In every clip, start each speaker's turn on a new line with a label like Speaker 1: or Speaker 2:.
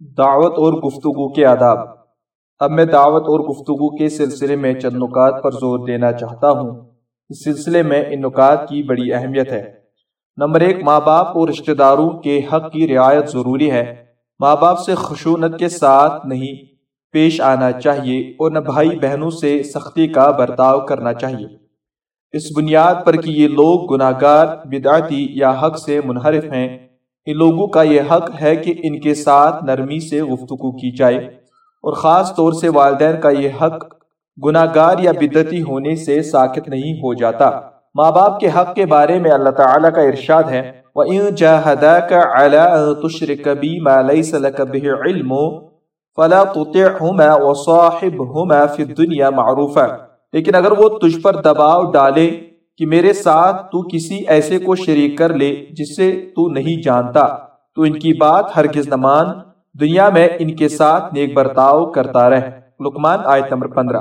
Speaker 1: دعوت اور گفتگو کے آداب۔ اب میں دعوت اور گفتگو کے سلسلے میں چند نکات پر زور دینا چاہتا ہوں۔ اس سلسلے میں ان نکات کی بڑی اہمیت ہے۔ نمبر ایک، ماں باپ اور رشتہ داروں کے حق کی رعایت ضروری ہے۔ ماں باپ سے خشونت کے ساتھ نہیں پیش آنا چاہیے اور نہ بھائی بہنوں سے سختی کا برتاؤ کرنا چاہیے۔ اس بنیاد پر کہ یہ لوگ گناہ گار بدعتی یا حق سے منحرف ہیں۔ ان لوگوں کا یہ حق ہے کہ ان کے ساتھ نرمی سے گفتگو کی جائے اور خاص طور سے والدین کا یہ حق گناہ گار یا بدتی ہونے سے ساکت نہیں ہو جاتا۔ ماں باپ کے حق کے بارے میں اللہ تعالیٰ کا ارشاد ہے، وَإِن جَاهَدَاكَ عَلَىٰ أَن تُشْرِكَ بِي مَا لَيْسَ لَكَ بِهِ عِلْمُ فَلَا تُطِعْهُمَا وَصَاحِبْهُمَا فِي الدُّنْيَا مَعْرُوفًا۔ لیکن اگر وہ تجھ پر دباؤ ڈالے کہ میرے ساتھ تو کسی ایسے کو شریک کر لے جس سے تو نہیں جانتا۔ تو ان کی بات ہرگز نہ مان۔ دنیا میں ان کے ساتھ نیک برتاؤ کرتا رہ۔ لکمان آیت نمبر پندرہ۔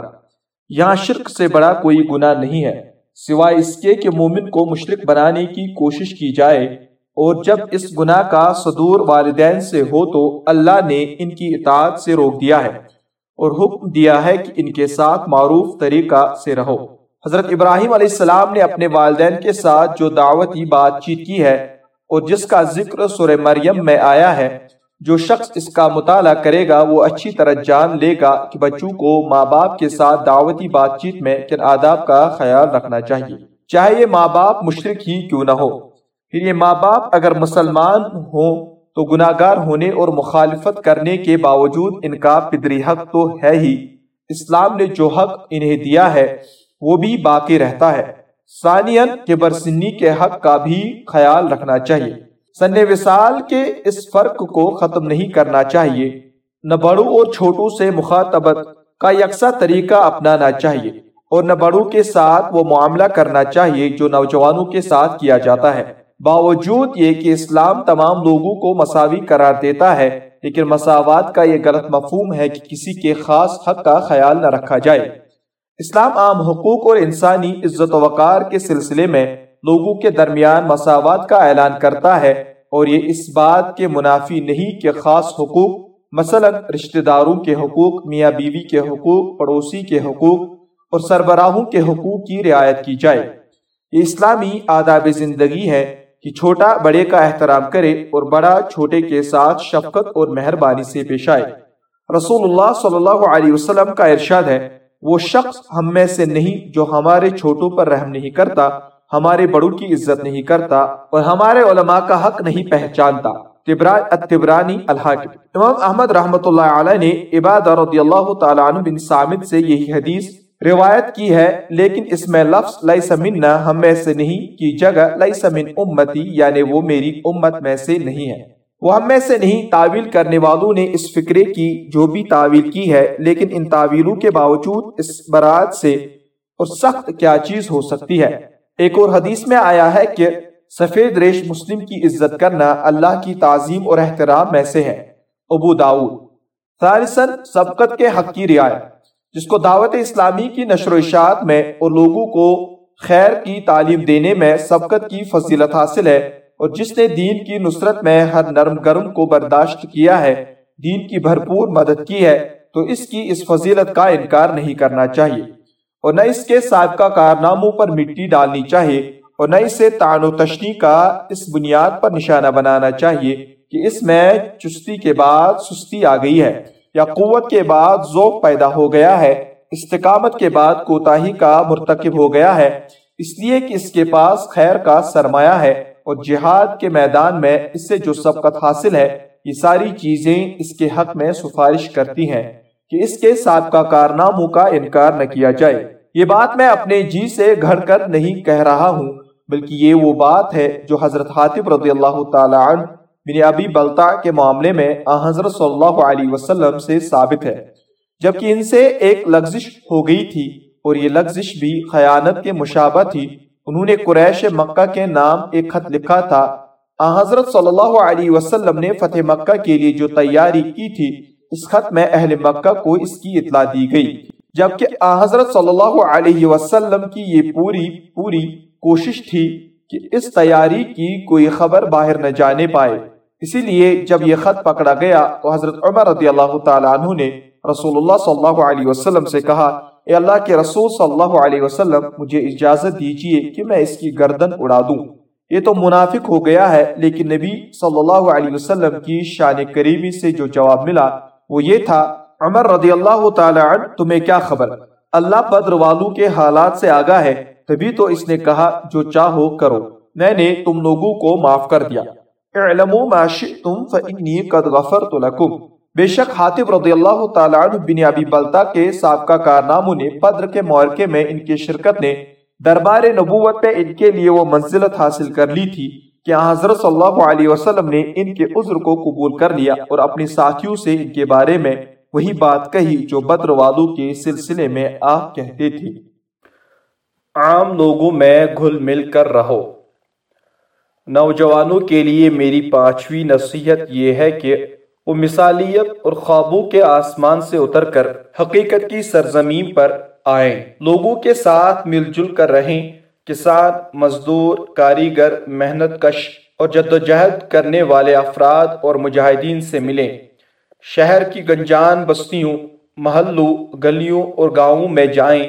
Speaker 1: یہاں شرک سے بڑا کوئی گناہ نہیں ہے۔ سوائے اس کے کہ مومن کو مشرک بنانے کی کوشش کی جائے۔ اور جب اس گناہ کا صدور والدین سے ہو تو اللہ نے ان کی اطاعت سے روک دیا ہے۔ اور حکم دیا ہے کہ ان کے ساتھ معروف طریقہ سے رہو۔ حضرت ابراہیم علیہ السلام نے اپنے والدین کے ساتھ جو دعوتی بات چیت کی ہے اور جس کا ذکر سورہ مریم میں آیا ہے، جو شخص اس کا مطالعہ کرے گا، وہ اچھی طرح جان لے گا کہ بچوں کو ماں باپ کے ساتھ دعوتی بات چیت میں کن آداب کا خیال رکھنا چاہیے۔ چاہے یہ ماں باپ مشرق ہی کیوں نہ ہو۔ پھر یہ ماں باپ اگر مسلمان ہوں تو گناہگار ہونے اور مخالفت کرنے کے باوجود ان کا پدری حق تو ہے ہی۔ اسلام نے جو حق انہیں دیا ہے وہ بھی باقی رہتا ہے۔ ثانین کے برسنی کے حق کا بھی خیال رکھنا چاہیے۔ سن وصال کے اس فرق کو ختم نہیں کرنا چاہیے۔ نہ بڑوں اور چھوٹوں سے مخاطبت کا یکساں طریقہ اپنانا چاہیے۔ اور نہ بڑوں کے ساتھ وہ معاملہ کرنا چاہیے جو نوجوانوں کے ساتھ کیا جاتا ہے۔ باوجود یہ کہ اسلام تمام لوگوں کو مساوی قرار دیتا ہے، لیکن مساوات کا یہ غلط مفہوم ہے کہ کسی کے خاص حق کا خیال نہ رکھا جائے۔ اسلام عام حقوق اور انسانی عزت و وقار کے سلسلے میں لوگوں کے درمیان مساوات کا اعلان کرتا ہے اور یہ اس بات کے منافی نہیں کہ خاص حقوق، مثلا رشتہ داروں کے حقوق، میاں بیوی کے حقوق، پڑوسی کے حقوق اور سربراہوں کے حقوق کی رعایت کی جائے۔ یہ اسلامی آداب زندگی ہے کہ چھوٹا بڑے کا احترام کرے اور بڑا چھوٹے کے ساتھ شفقت اور مہربانی سے پیش آئے۔ رسول اللہ صلی اللہ علیہ وسلم کا ارشاد ہے وہ شخص ہم میں سے نہیں جو ہمارے چھوٹوں پر رحم نہیں کرتا، ہمارے بڑوں کی عزت نہیں کرتا اور ہمارے علماء کا حق نہیں پہچانتا۔ الحاکم۔ امام احمد رحمت اللہ علیہ نے عباد رضی اللہ تعالیٰ عنہ بن سامد سے یہی حدیث روایت کی ہے، لیکن اس میں لفظ لیس مننا ہم میں سے نہیں، کی جگہ لیس من امتی یعنی وہ میری امت میں سے نہیں ہے۔ وہ ہم میں سے نہیں، تعویل کرنے والوں نے اس فکرے کی جو بھی تعویل کی ہے، لیکن ان تعویلوں کے باوجود اس برات سے اور سخت کیا چیز ہو سکتی ہے۔ ایک اور حدیث میں آیا ہے کہ سفید ریش مسلم کی عزت کرنا اللہ کی تعظیم اور احترام میں سے ہے۔ ابو داود ثالثاً، سبقت کے حق کی رعایت۔ جس کو دعوت اسلامی کی نشر و اشاعت میں اور لوگوں کو خیر کی تعلیم دینے میں سبقت کی فضیلت حاصل ہے اور جس نے دین کی نصرت میں ہر نرم گرم کو برداشت کیا ہے، دین کی بھرپور مدد کی ہے، تو اس کی اس فضیلت کا انکار نہیں کرنا چاہیے۔ اور نہ اس کے سابقہ کارناموں پر مٹی ڈالنی چاہیے، اور نہ اسے تعن و تشنی کا اس بنیاد پر نشانہ بنانا چاہیے کہ اس میں چستی کے بعد سستی آ گئی ہے، یا قوت کے بعد ذوق پیدا ہو گیا ہے، استقامت کے بعد کوتاہی کا مرتکب ہو گیا ہے۔ اس لیے کہ اس کے پاس خیر کا سرمایہ ہے۔ اور جہاد کے میدان میں اس سے جو سبقت حاصل ہے، یہ ساری چیزیں اس کے حق میں سفارش کرتی ہیں کہ اس کے سابقہ کارناموں کا انکار نہ کیا جائے۔ یہ بات میں اپنے جی سے گھڑ کر نہیں کہہ رہا ہوں، بلکہ یہ وہ بات ہے جو حضرت حاطب رضی اللہ تعالی عنہ بن ابی بلتا کے معاملے میں حضرت صلی اللہ علیہ وسلم سے ثابت ہے۔ جبکہ ان سے ایک لغزش ہو گئی تھی اور یہ لغزش بھی خیانت کے مشابہ تھی انہوں نے قریش مکہ کے نام ایک خط لکھا تھا۔ حضرت صلی اللہ علیہ وسلم نے فتح مکہ کے لیے جو تیاری کی تھی، اس خط میں اہل مکہ کو اس کی اطلاع دی گئی۔ جبکہ حضرت صلی اللہ علیہ وسلم کی یہ پوری پوری کوشش تھی کہ اس تیاری کی کوئی خبر باہر نہ جانے پائے۔ اسی لیے جب یہ خط پکڑا گیا، تو حضرت عمر رضی اللہ تعالیٰ عنہ نے رسول اللہ صلی اللہ علیہ وسلم سے کہا اے اللہ کے رسول صلی اللہ علیہ وسلم، مجھے اجازت دیجیے کہ میں اس کی گردن اڑا دوں۔ یہ تو منافق ہو گیا ہے، لیکن نبی صلی اللہ علیہ وسلم کی شان کریمی سے جو جواب ملا، وہ یہ تھا، عمر رضی اللہ تعالی عنہ، تمہیں کیا خبر؟ اللہ بدر والوں کے حالات سے آگاہ ہے، تبھی تو اس نے کہا، جو چاہو کرو۔ میں نے تم لوگوں کو معاف کر دیا۔ اعلموا ما شئتم، فإنی قد غفرت لکم۔ بے شک حاتب رضی اللہ تعالیٰ عنہ بن ابی بلتا کے سابقہ کارناموں نے بدر کے معرکے میں ان کی شرکت نے دربار نبوت پہ ان کے لیے وہ منزلت حاصل کر لی تھی کہ حضرت صلی اللہ علیہ وسلم نے ان کے عذر کو قبول کر لیا اور اپنی ساتھیوں سے ان کے بارے میں وہی بات کہی جو بدر والوں کے سلسلے میں آپ کہتے تھے۔ عام لوگوں میں گھل مل کر رہو۔ نوجوانوں کے لیے میری پانچویں نصیحت یہ ہے کہ وہ مثالیت اور خوابوں کے آسمان سے اتر کر حقیقت کی سرزمین پر آئیں۔ لوگوں کے ساتھ مل جل کر رہیں، کسان، مزدور، کاریگر، محنت کش اور جد و جہد کرنے والے افراد اور مجاہدین سے ملیں۔ شہر کی گنجان بستیوں، محلوں، گلیوں اور گاؤں میں جائیں،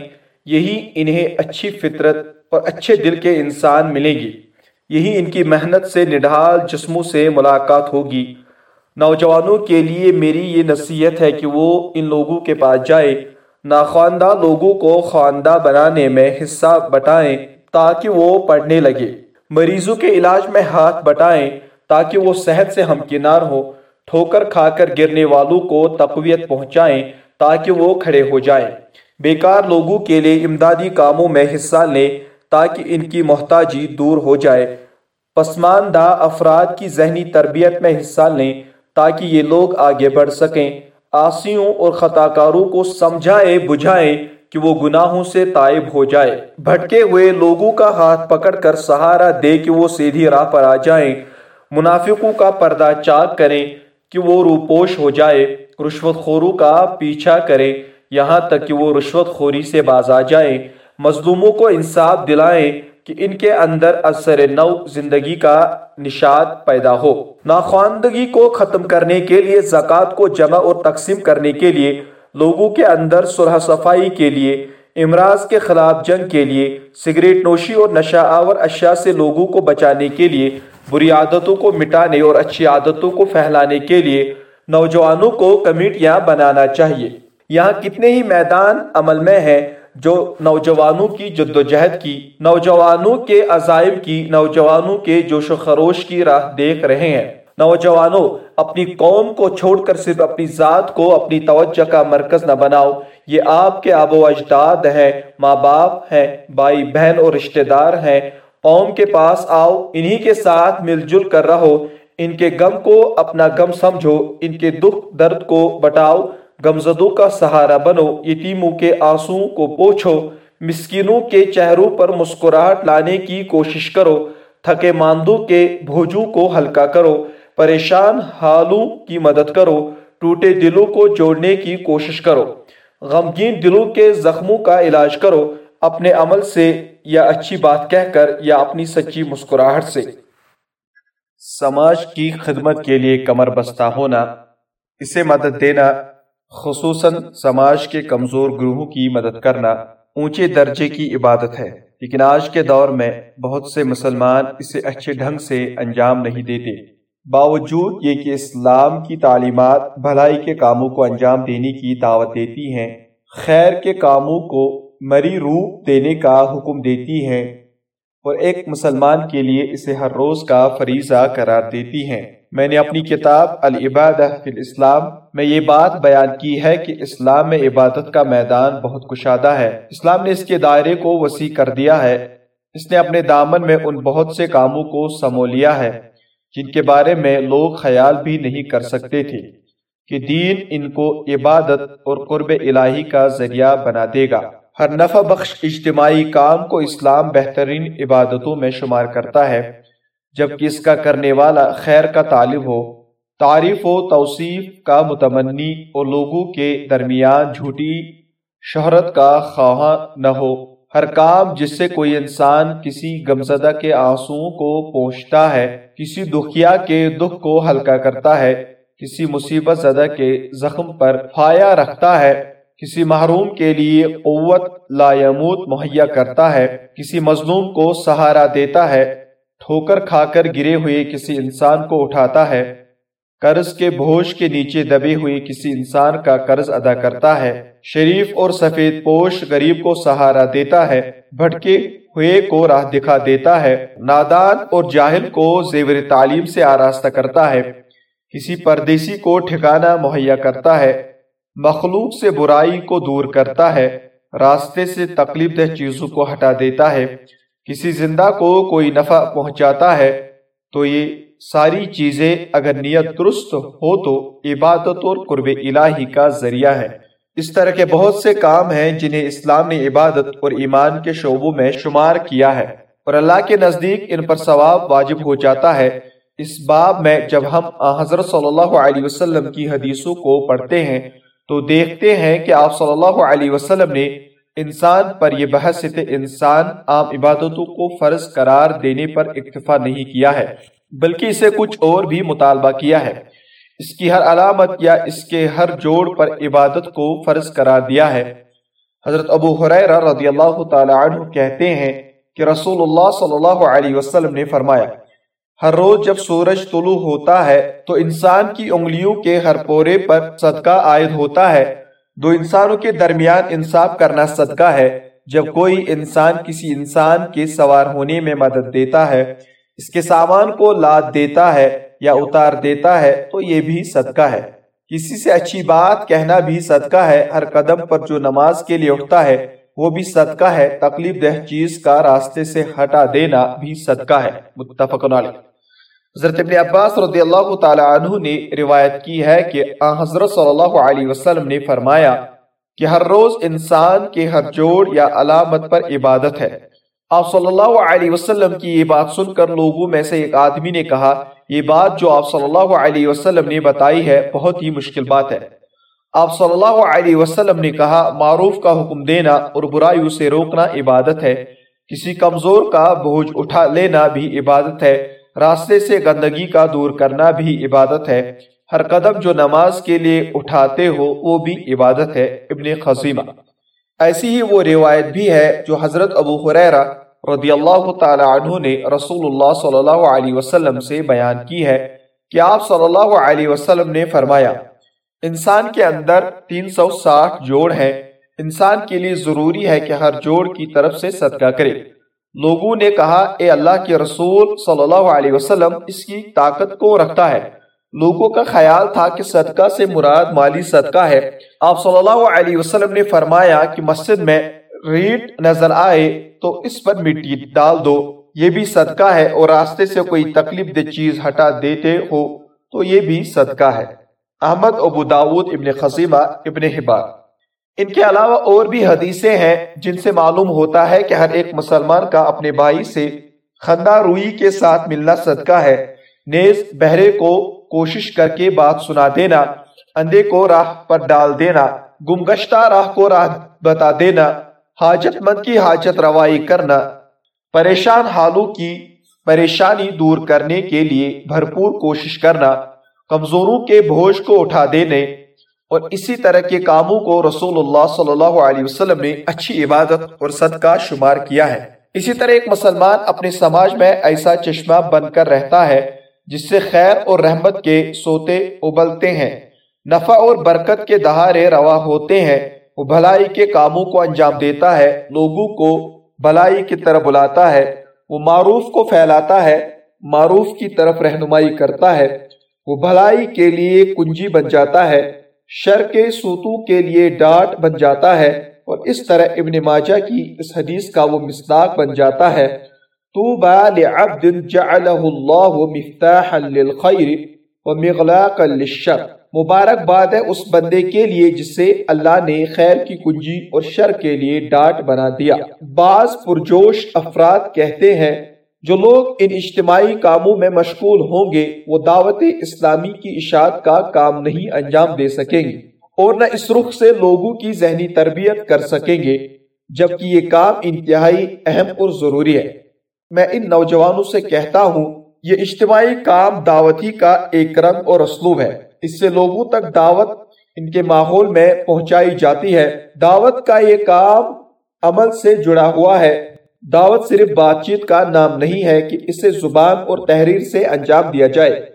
Speaker 1: یہی انہیں اچھی فطرت اور اچھے دل کے انسان ملیں گی یہی ان کی محنت سے نڈھال جسموں سے ملاقات ہوگی۔ نوجوانوں کے لیے میری یہ نصیحت ہے کہ وہ ان لوگوں کے پاس جائے ناخواندہ لوگوں کو خواندہ بنانے میں حصہ بٹائیں تاکہ وہ پڑھنے لگے۔ مریضوں کے علاج میں ہاتھ بٹائیں تاکہ وہ صحت سے ہمکنار ہو ٹھوکر کھا کر گرنے والوں کو تقویت پہنچائیں تاکہ وہ کھڑے ہو جائیں۔ بیکار لوگوں کے لیے امدادی کاموں میں حصہ لیں تاکہ ان کی محتاجی دور ہو جائے۔ پسماندہ افراد کی ذہنی تربیت میں حصہ لیں تاکہ یہ لوگ آگے بڑھ سکیں۔ آسیوں اور خطاکاروں کو سمجھائیں بجھائیں کہ وہ گناہوں سے تائب ہو جائے۔ بھٹکے ہوئے لوگوں کا ہاتھ پکڑ کر سہارا دے کہ وہ سیدھی راہ پر آ جائیں۔ منافقوں کا پردہ چاک کریں کہ وہ روپوش ہو جائے۔ رشوت خوروں کا پیچھا کریں یہاں تک کہ وہ رشوت خوری سے باز آ جائیں۔ مظلوموں کو انصاف دلائیں۔ کہ ان کے اندر اثر نو زندگی کا نشاد پیدا ہو۔ ناخواندگی کو ختم کرنے کے لیے، زکوٰۃ کو جمع اور تقسیم کرنے کے لیے، لوگوں کے اندر صلح صفائی کے لیے، امراض کے خلاف جنگ کے لیے، سگریٹ نوشی اور نشہ آور اشیاء سے لوگوں کو بچانے کے لیے، بری عادتوں کو مٹانے اور اچھی عادتوں کو پھیلانے کے لیے نوجوانوں کو کمیٹیاں بنانا چاہیے۔ یہاں کتنے ہی میدان عمل میں ہیں جو نوجوانوں کی جد و جہد کی، نوجوانوں کے عزائم کی، نوجوانوں کے جوش و خروش کی راہ دیکھ رہے ہیں۔ نوجوانوں، اپنی قوم کو چھوڑ کر صرف اپنی ذات کو، اپنی توجہ کا مرکز نہ بناؤ۔ یہ آپ کے آب و اجداد ہیں، ماں باپ ہیں، بھائی بہن اور رشتہ دار ہیں۔ قوم کے پاس آؤ، انہی کے ساتھ مل جل کر رہو۔ ان کے غم کو اپنا غم سمجھو، ان کے دکھ درد کو بٹاؤ۔ گمزدوں کا سہارا بنو، یتیموں کے آنسو کو پوچھو، مسکینوں کے چہروں پر مسکراہٹ لانے کی کوشش کرو، تھکے ماندوں کے بھوجوں کو ہلکا کرو، پریشان حالوں کی مدد کرو، ٹوٹے دلوں کو جوڑنے کی کوشش کرو۔ غمگین دلوں کے زخموں کا علاج کرو، اپنے عمل سے یا اچھی بات کہہ کر یا اپنی سچی مسکراہٹ سے۔ سماج کی خدمت کے لیے کمر بستہ ہونا، اسے مدد دینا خصوصاً سماج کے کمزور گروہوں کی مدد کرنا اونچے درجے کی عبادت ہے۔ لیکن آج کے دور میں بہت سے مسلمان اسے اچھے ڈھنگ سے انجام نہیں دیتے۔ باوجود یہ کہ اسلام کی تعلیمات بھلائی کے کاموں کو انجام دینے کی دعوت دیتی ہیں، خیر کے کاموں کو مری روح دینے کا حکم دیتی ہیں اور ایک مسلمان کے لیے اسے ہر روز کا فریضہ قرار دیتی ہیں۔ میں نے اپنی کتاب العبادہ فی الاسلام میں یہ بات بیان کی ہے کہ اسلام میں عبادت کا میدان بہت کشادہ ہے۔ اسلام نے اس کے دائرے کو وسیع کر دیا ہے۔ اس نے اپنے دامن میں ان بہت سے کاموں کو سمو لیا ہے، جن کے بارے میں لوگ خیال بھی نہیں کر سکتے تھے کہ دین ان کو عبادت اور قرب الہی کا ذریعہ بنا دے گا۔ ہر نفع بخش اجتماعی کام کو اسلام بہترین عبادتوں میں شمار کرتا ہے۔ جبکہ اس کا کرنے والا خیر کا طالب ہو، تعریف و توصیف کا متمنی اور لوگوں کے درمیان جھوٹی شہرت کا خواہاں نہ ہو۔ ہر کام جس سے کوئی انسان کسی گمزدہ کے آنسوں کو پہنچتا ہے، کسی دکھیا کے دکھ کو ہلکا کرتا ہے، کسی مصیبت زدہ کے زخم پر پھایا رکھتا ہے، کسی محروم کے لیے قوت لا یموت مہیا کرتا ہے، کسی مظلوم کو سہارا دیتا ہے۔ ٹھوکر کھا کر گرے ہوئے کسی انسان کو اٹھاتا ہے، قرض کے بھوش کے نیچے دبے ہوئے کسی انسان کا قرض ادا کرتا ہے۔ شریف اور سفید پوش غریب کو سہارا دیتا ہے، بھٹکے ہوئے کو راہ دکھا دیتا ہے۔ نادان اور جاہل کو زیور تعلیم سے آراستہ کرتا ہے۔ کسی پردیسی کو ٹھکانہ مہیا کرتا ہے۔ مخلوق سے برائی کو دور کرتا ہے۔ راستے سے تکلیف دہ چیزوں کو ہٹا دیتا ہے۔ کسی زندہ کو کوئی نفع پہنچاتا ہے، تو یہ ساری چیزیں اگر نیت درست ہو تو عبادت اور قرب الہی کا ذریعہ ہے۔ اس طرح کے بہت سے کام ہیں جنہیں اسلام نے عبادت اور ایمان کے شعبوں میں شمار کیا ہے۔ اور اللہ کے نزدیک ان پر ثواب واجب ہو جاتا ہے۔ اس باب میں جب ہم حضرت صلی اللہ علیہ وسلم کی حدیثوں کو پڑھتے ہیں، تو دیکھتے ہیں کہ آپ صلی اللہ علیہ وسلم نے انسان پر یہ بحث انسان عام عبادتوں کو فرض قرار دینے پر اکتفا نہیں کیا ہے، بلکہ اسے کچھ اور بھی مطالبہ کیا ہے۔ اس کی ہر علامت یا اس کے ہر جوڑ پر عبادت کو فرض قرار دیا ہے۔ حضرت ابو حریرہ رضی اللہ تعالی عنہ کہتے ہیں کہ رسول اللہ صلی اللہ علیہ وسلم نے فرمایا، ہر روز جب سورج طلوع ہوتا ہے تو انسان کی انگلیوں کے ہر پورے پر صدقہ عائد ہوتا ہے۔ دو انسانوں کے درمیان انصاف کرنا صدقہ ہے، جب کوئی انسان کسی انسان کے سوار ہونے میں مدد دیتا ہے، اس کے سامان کو لاد دیتا ہے یا اتار دیتا ہے، تو یہ بھی صدقہ ہے۔ کسی سے اچھی بات کہنا بھی صدقہ ہے، ہر قدم پر جو نماز کے لیے اٹھتا ہے، وہ بھی صدقہ ہے۔ تکلیف دہ چیز کا راستے سے ہٹا دینا بھی صدقہ ہے۔ متفق علیہ۔ حضرت ابن عباس رضی اللہ تعالی عنہ نے روایت کی ہے کہ حضرت صلی اللہ علیہ وسلم نے فرمایا کہ ہر روز انسان کے ہر جوڑ یا علامت پر عبادت ہے۔ آپ صلی اللہ علیہ وسلم کی یہ بات سن کر لوگوں میں سے ایک آدمی نے کہا، یہ بات جو آپ صلی اللہ علیہ وسلم نے بتائی ہے بہت ہی مشکل بات ہے۔ آپ صلی اللہ علیہ وسلم نے کہا، معروف کا حکم دینا اور برائیوں سے روکنا عبادت ہے۔ کسی کمزور کا بوجھ اٹھا لینا بھی عبادت ہے۔ راستے سے گندگی کا دور کرنا بھی عبادت ہے۔ ہر قدم جو نماز کے لیے اٹھاتے ہو، وہ بھی عبادت ہے۔ ابن خزیمہ۔ ایسی ہی وہ روایت بھی ہے جو حضرت ابو حریرہ رضی اللہ تعالی عنہ نے رسول اللہ صلی اللہ علیہ وسلم سے بیان کی ہے کہ آپ صلی اللہ علیہ وسلم نے فرمایا، انسان کے اندر تین سو ساٹھ جوڑ ہیں۔ انسان کے لیے ضروری ہے کہ ہر جوڑ کی طرف سے صدقہ کرے۔ لوگوں نے کہا، اے اللہ کے رسول صلی اللہ علیہ وسلم، اس کی طاقت کو رکھتا ہے؟ لوگوں کا خیال تھا کہ صدقہ سے مراد مالی صدقہ ہے۔ آپ صلی اللہ علیہ وسلم نے فرمایا کہ مسجد میں ریٹ نظر آئے تو اس پر مٹی ڈال دو۔ یہ بھی صدقہ ہے اور راستے سے کوئی تکلیف دہ چیز ہٹا دیتے ہو تو یہ بھی صدقہ ہے۔ احمد ابو داود ابن خزیمہ ابن حبار ان کے علاوہ اور بھی حدیثیں ہیں جن سے معلوم ہوتا ہے کہ ہر ایک مسلمان کا اپنے بھائی سے خندہ روئی کے ساتھ ملنا صدقہ ہے۔ نیز بہرے کو کوشش کر کے بات سنا دینا، اندھے کو راہ پر ڈال دینا، گمگشتہ راہ کو راہ بتا دینا، حاجت مند کی حاجت روائی کرنا، پریشان حالوں کی پریشانی دور کرنے کے لیے بھرپور کوشش کرنا، کمزوروں کے بھوج کو اٹھا دینے اور اسی طرح کے کاموں کو رسول اللہ صلی اللہ علیہ وسلم نے اچھی عبادت اور صدقہ شمار کیا ہے۔ اسی طرح ایک مسلمان اپنے سماج میں ایسا چشمہ بن کر رہتا ہے جس سے خیر اور رحمت کے سوتے ابلتے ہیں۔ نفع اور برکت کے دہارے روا ہوتے ہیں۔ وہ بھلائی کے کاموں کو انجام دیتا ہے، لوگوں کو بھلائی کی طرف بلاتا ہے۔ وہ معروف کو پھیلاتا ہے، معروف کی طرف رہنمائی کرتا ہے۔ وہ بھلائی کے لیے کنجی بن جاتا ہے۔ شر کے سوتو کے لیے ڈاٹ بن جاتا ہے اور اس طرح ابن ماجہ کی اس حدیث کا وہ مصداق بن جاتا ہے۔ توبا لعبد جعلہ اللہ مفتاحا للخیر ومغلاقا للشر۔ مبارک بات ہے اس بندے کے لیے جس سے اللہ نے خیر کی کنجی اور شر کے لیے ڈاٹ بنا دیا۔ بعض پرجوش افراد کہتے ہیں جو لوگ ان اجتماعی کاموں میں مشغول ہوں گے، وہ دعوت اسلامی کی اشاعت کا کام نہیں انجام دے سکیں گے اور نہ اس رخ سے لوگوں کی ذہنی تربیت کر سکیں گے، جبکہ یہ کام انتہائی اہم اور ضروری ہے۔ میں ان نوجوانوں سے کہتا ہوں، یہ اجتماعی کام دعوتی کا ایک رنگ اور اسلوب ہے۔ اس سے لوگوں تک دعوت ان کے ماحول میں پہنچائی جاتی ہے۔ دعوت کا یہ کام عمل سے جڑا ہوا ہے۔ دعوت صرف بات چیت کا نام نہیں ہے کہ اسے زبان اور تحریر سے انجام دیا جائے،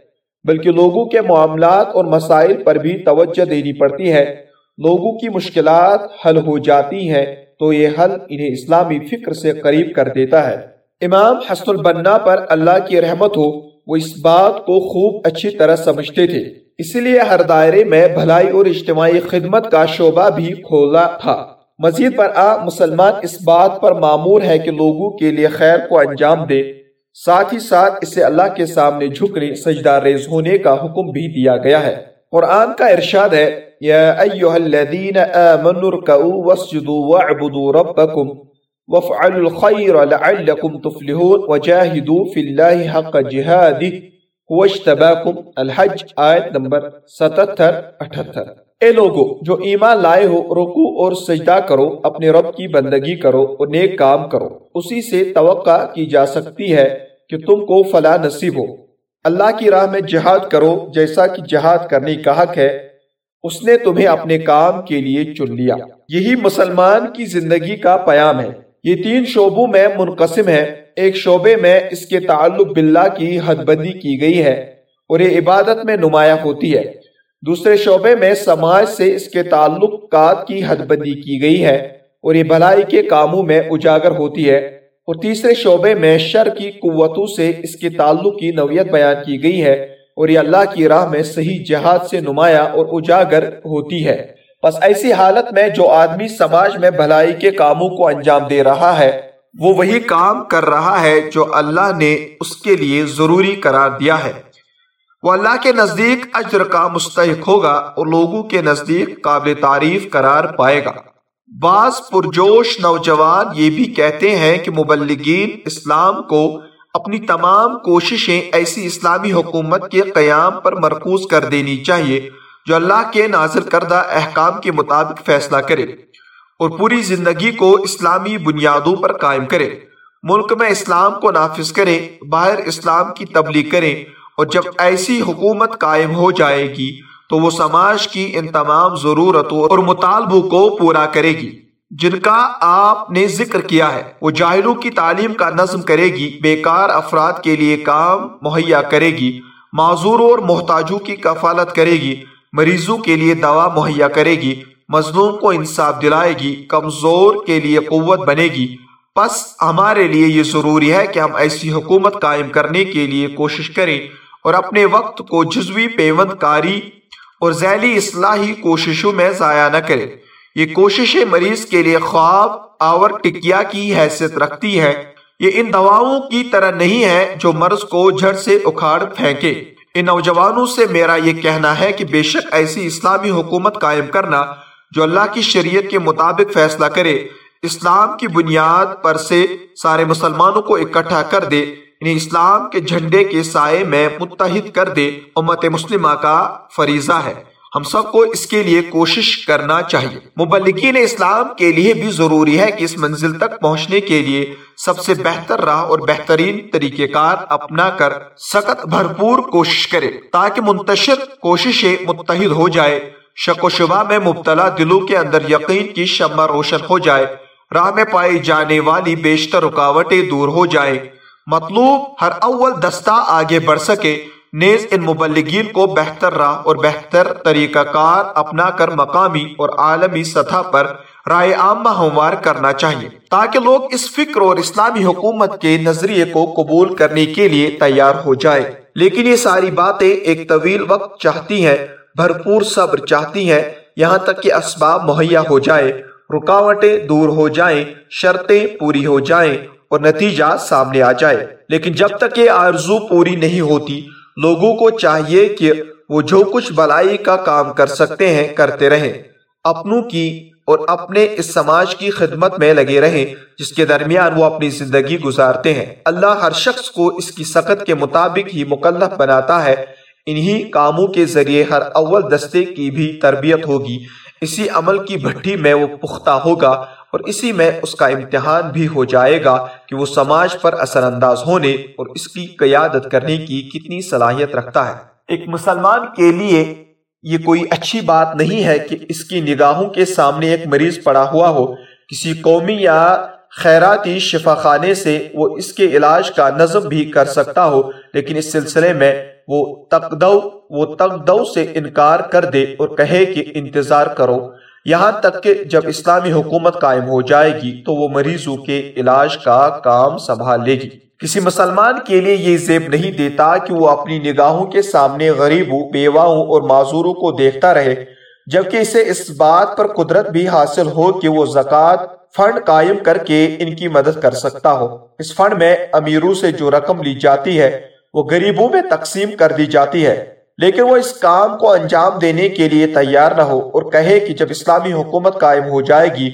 Speaker 1: بلکہ لوگوں کے معاملات اور مسائل پر بھی توجہ دینی پڑتی ہے۔ لوگوں کی مشکلات حل ہو جاتی ہیں، تو یہ حل انہیں اسلامی فکر سے قریب کر دیتا ہے۔ امام حسن البنا پر اللہ کی رحمت ہو، وہ اس بات کو خوب اچھی طرح سمجھتے تھے۔ اس لیے ہر دائرے میں بھلائی اور اجتماعی خدمت کا شعبہ بھی کھولا تھا۔ مزید پر آ، مسلمان اس بات پر معمور ہے کہ لوگوں کے لیے خیر کو انجام دے۔ ساتھ ہی ساتھ اسے اللہ کے سامنے جھکنے، سجدہ ریز ہونے کا حکم بھی دیا گیا ہے۔ قرآن کا ارشاد ہے، یا ایوہ الذین آمنوا رکعوا واسجدوا وعبدوا ربکم وفعلوا الخیر لعلکم تفلحون وجاہدوا فی اللہ حق جہادی الحج آیت نمبر ستتر اٹھتر. اے لوگو، جو ایمان لائے ہو رکو اور سجدہ کرو، اپنے رب کی بندگی کرو اور نیک کام کرو، اسی سے توقع کی جا سکتی ہے کہ تم کو فلا نصیب ہو۔ اللہ کی راہ میں جہاد کرو، جیسا کہ جہاد کرنے کا حق ہے۔ اس نے تمہیں اپنے کام کے لیے چن لیا۔ یہی مسلمان کی زندگی کا پیام ہے۔ یہ تین شعبوں میں منقسم ہے ایک شعبے میں اس کے تعلق باللہ کی حد بندی کی گئی ہے اور یہ عبادت میں نمایاں ہوتی ہے۔ دوسرے شعبے میں سماج سے اس کے تعلقات کی حد بندی کی گئی ہے اور یہ بھلائی کے کاموں میں اجاگر ہوتی ہے۔ اور تیسرے شعبے میں شر کی قوتوں سے اس کے تعلق کی نوعیت بیان کی گئی ہے اور یہ اللہ کی راہ میں صحیح جہاد سے نمایاں اور اجاگر ہوتی ہے۔ بس ایسی حالت میں جو آدمی سماج میں بھلائی کے کاموں کو انجام دے رہا ہے، وہ وہی کام کر رہا ہے جو اللہ نے اس کے لیے ضروری قرار دیا ہے۔ وہ اللہ کے نزدیک اجر کا مستحق ہوگا اور لوگوں کے نزدیک قابل تعریف قرار پائے گا۔ بعض پرجوش نوجوان یہ بھی کہتے ہیں کہ مبلغین اسلام کو اپنی تمام کوششیں ایسی اسلامی حکومت کے قیام پر مرکوز کر دینی چاہیے۔ جو اللہ کے نازل کردہ احکام کے مطابق فیصلہ کرے اور پوری زندگی کو اسلامی بنیادوں پر قائم کرے۔ ملک میں اسلام کو نافذ کرے، باہر اسلام کی تبلیغ کریں اور جب ایسی حکومت قائم ہو جائے گی تو وہ سماج کی ان تمام ضرورتوں اور مطالبوں کو پورا کرے گی۔ جن کا آپ نے ذکر کیا ہے، وہ جاہلوں کی تعلیم کا نظم کرے گی، بیکار افراد کے لیے کام مہیا کرے گی معذوروں اور محتاجوں کی کفالت کرے گی۔ مریضوں کے لیے دوا مہیا کرے گی، مظلوم کو انصاف دلائے گی، کمزور کے لیے قوت بنے گی۔ پس ہمارے لیے یہ ضروری ہے کہ ہم ایسی حکومت قائم کرنے کے لیے کوشش کریں اور اپنے وقت کو جزوی پیوند کاری اور ذیلی اصلاحی کوششوں میں ضائع نہ کرے یہ کوششیں مریض کے لیے خواب آور ٹکیا کی حیثیت رکھتی ہے یہ ان دواؤں کی طرح نہیں ہے جو مرض کو جھڑ سے اکھاڑ پھینکے ان نوجوانوں سے میرا یہ کہنا ہے کہ بے شک ایسی اسلامی حکومت قائم کرنا جو اللہ کی شریعت کے مطابق فیصلہ کرے، اسلام کی بنیاد پر سے سارے مسلمانوں کو اکٹھا کر دے انہیں اسلام کے جھنڈے کے سائے میں متحد کر دے، امت مسلمہ کا فریضہ ہے۔ ہم سب کو اس کے لیے کوشش کرنا چاہیے۔ مبلغین اسلام کے لیے بھی ضروری ہے کہ اس منزل تک پہنچنے کے لیے سب سے بہتر راہ اور بہترین طریقہ کار اپنا کر سخت بھرپور کوشش کرے تاکہ منتشر کوششیں متحد ہو جائے۔ شک و شبہ میں مبتلا دلوں کے اندر یقین کی شمع روشن ہو جائے۔ راہ میں پائی جانے والی بیشتر رکاوٹیں دور ہو جائیں۔ مطلوب ہر اول دستہ آگے بڑھ سکے۔ نیز ان مبلغین کو بہتر راہ اور بہتر طریقہ کار اپنا کر مقامی اور عالمی سطح پر رائے عامہ ہموار کرنا چاہیے، تاکہ لوگ اس فکر اور اسلامی حکومت کے نظریے کو قبول کرنے کے لیے تیار ہو جائے۔ لیکن یہ ساری باتیں ایک طویل وقت چاہتی ہیں، بھرپور صبر چاہتی ہیں، یہاں تک کہ اسباب مہیا ہو جائے، رکاوٹیں دور ہو جائیں، شرطیں پوری ہو جائیں اور نتیجہ سامنے آ جائے۔ لیکن جب تک یہ آرزو پوری نہیں ہوتی لوگوں کو چاہیے کہ وہ جو کچھ بلائی کا کام کر سکتے ہیں، کرتے رہیں۔ اپنوں کی اور اپنے اس سماج کی خدمت میں لگے رہیں، جس کے درمیان وہ اپنی زندگی گزارتے ہیں۔ اللہ ہر شخص کو اس کی سخت کے مطابق ہی مکلف بناتا ہے۔ انہی کاموں کے ذریعے ہر اول دستے کی بھی تربیت ہوگی۔ اسی عمل کی بھٹی میں وہ پختہ ہوگا۔ اور اسی میں اس کا امتحان بھی ہو جائے گا کہ وہ سماج پر اثر انداز ہونے اور اس کی قیادت کرنے کی کتنی صلاحیت رکھتا ہے۔ ایک مسلمان کے لیے یہ کوئی اچھی بات نہیں ہے کہ اس کی نگاہوں کے سامنے ایک مریض پڑا ہوا ہو، کسی قومی یا خیراتی شفا خانے سے وہ اس کے علاج کا نظم بھی کر سکتا ہو، لیکن اس سلسلے میں وہ تقدو وہ تقدو سے انکار کر دے اور کہے کہ انتظار کرو۔ یہاں تک کہ جب اسلامی حکومت قائم ہو جائے گی تو وہ مریضوں کے علاج کا کام سنبھال لے گی۔ کسی مسلمان کے لیے یہ زیب نہیں دیتا کہ وہ اپنی نگاہوں کے سامنے غریبوں، بیواؤں اور معذوروں کو دیکھتا رہے، جبکہ اسے اس بات پر قدرت بھی حاصل ہو کہ وہ زکوٰۃ فنڈ قائم کر کے ان کی مدد کر سکتا ہو۔ اس فنڈ میں امیروں سے جو رقم لی جاتی ہے، وہ غریبوں میں تقسیم کر دی جاتی ہے۔ لیکن وہ اس کام کو انجام دینے کے لیے تیار نہ ہو اور کہے کہ جب اسلامی حکومت قائم ہو جائے گی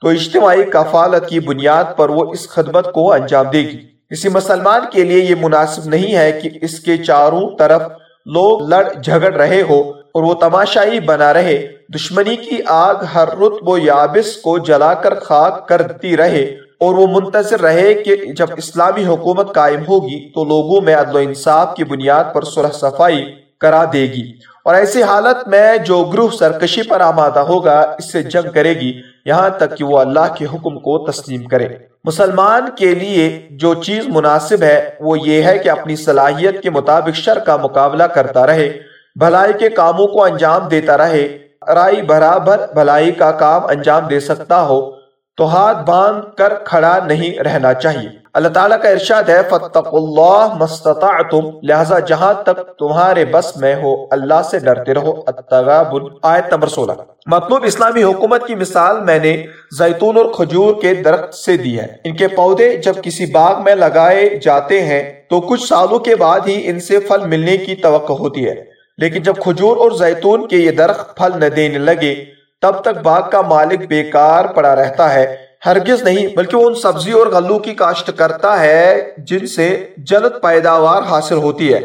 Speaker 1: تو اجتماعی کفالت کی بنیاد پر وہ اس خدمت کو انجام دے گی۔ کسی مسلمان کے لیے یہ مناسب نہیں ہے کہ اس کے چاروں طرف لوگ لڑ جھگڑ رہے ہو اور وہ تماشائی بنا رہے۔ دشمنی کی آگ ہر رتب و یابس کو جلا کر خاک کرتی رہے اور وہ منتظر رہے کہ جب اسلامی حکومت قائم ہوگی تو لوگوں میں عدل و انصاف کی بنیاد پر سرح صفائی کرا دے گی۔ اور ایسی حالت میں جو گروہ سرکشی پر آمادہ ہوگا، اس سے جنگ کرے گی۔ یہاں تک کہ وہ اللہ کے حکم کو تسلیم کرے۔ مسلمان کے لیے جو چیز مناسب ہے، وہ یہ ہے کہ اپنی صلاحیت کے مطابق شر کا مقابلہ کرتا رہے۔ بھلائی کے کاموں کو انجام دیتا رہے۔ رائی برابر بھلائی کا کام انجام دے سکتا ہو۔ تو ہاتھ باندھ کر کھڑا نہیں رہنا چاہیے۔ اللہ تعالیٰ کا ارشاد ہے فتق اللہ مستطعتم لہذا جہاں تک تمہارے بس میں ہو، اللہ سے ڈرتے رہو۔ التغابن، آیت نمبر سولہ۔ مطلوب اسلامی حکومت کی مثال میں نے زیتون اور کھجور کے درخت سے دی ہے۔ ان کے پودے جب کسی باغ میں لگائے جاتے ہیں، تو کچھ سالوں کے بعد ہی ان سے پھل ملنے کی توقع ہوتی ہے۔ لیکن جب کھجور اور زیتون کے یہ درخت پھل نہ دینے لگے تب تک باغ کا مالک بیکار پڑا رہتا ہے۔ ہرگز نہیں، بلکہ وہ ان سبزی اور غلو کی کاشت کرتا ہے جن سے جلد پیداوار حاصل ہوتی ہے۔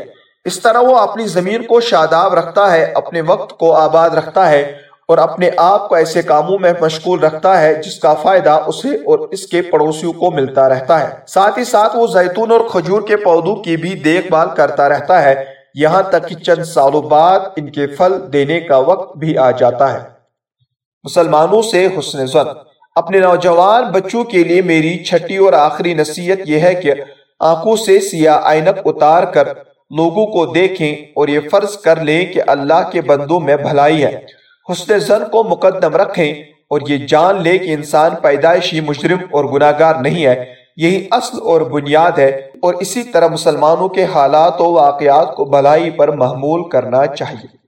Speaker 1: اس طرح وہ اپنی زمین کو شاداب رکھتا ہے، اپنے وقت کو آباد رکھتا ہے اور اپنے آپ کو ایسے کاموں میں مشغول رکھتا ہے جس کا فائدہ اسے اور اس کے پڑوسیوں کو ملتا رہتا ہے۔ ساتھ ہی ساتھ وہ زیتون اور کھجور کے پودوں کی بھی دیکھ بھال کرتا رہتا ہے۔ یہاں تک کہ چند سالوں بعد ان کے پھل دینے کا وقت بھی آ جاتا ہے۔ مسلمانوں سے حسن زن اپنے نوجوان بچوں کے لیے میری چھٹی اور آخری نصیحت یہ ہے کہ آنکھوں سے سیاہ آئینک اتار کر لوگوں کو دیکھیں اور یہ فرض کر لیں کہ اللہ کے بندوں میں بھلائی ہے۔ حسن زن کو مقدم رکھیں اور یہ جان لے کہ انسان پیدائشی مجرم اور گناہگار نہیں ہے۔ یہی اصل اور بنیاد ہے اور اسی طرح مسلمانوں کے حالات و واقعات کو بھلائی پر محمول کرنا چاہیے۔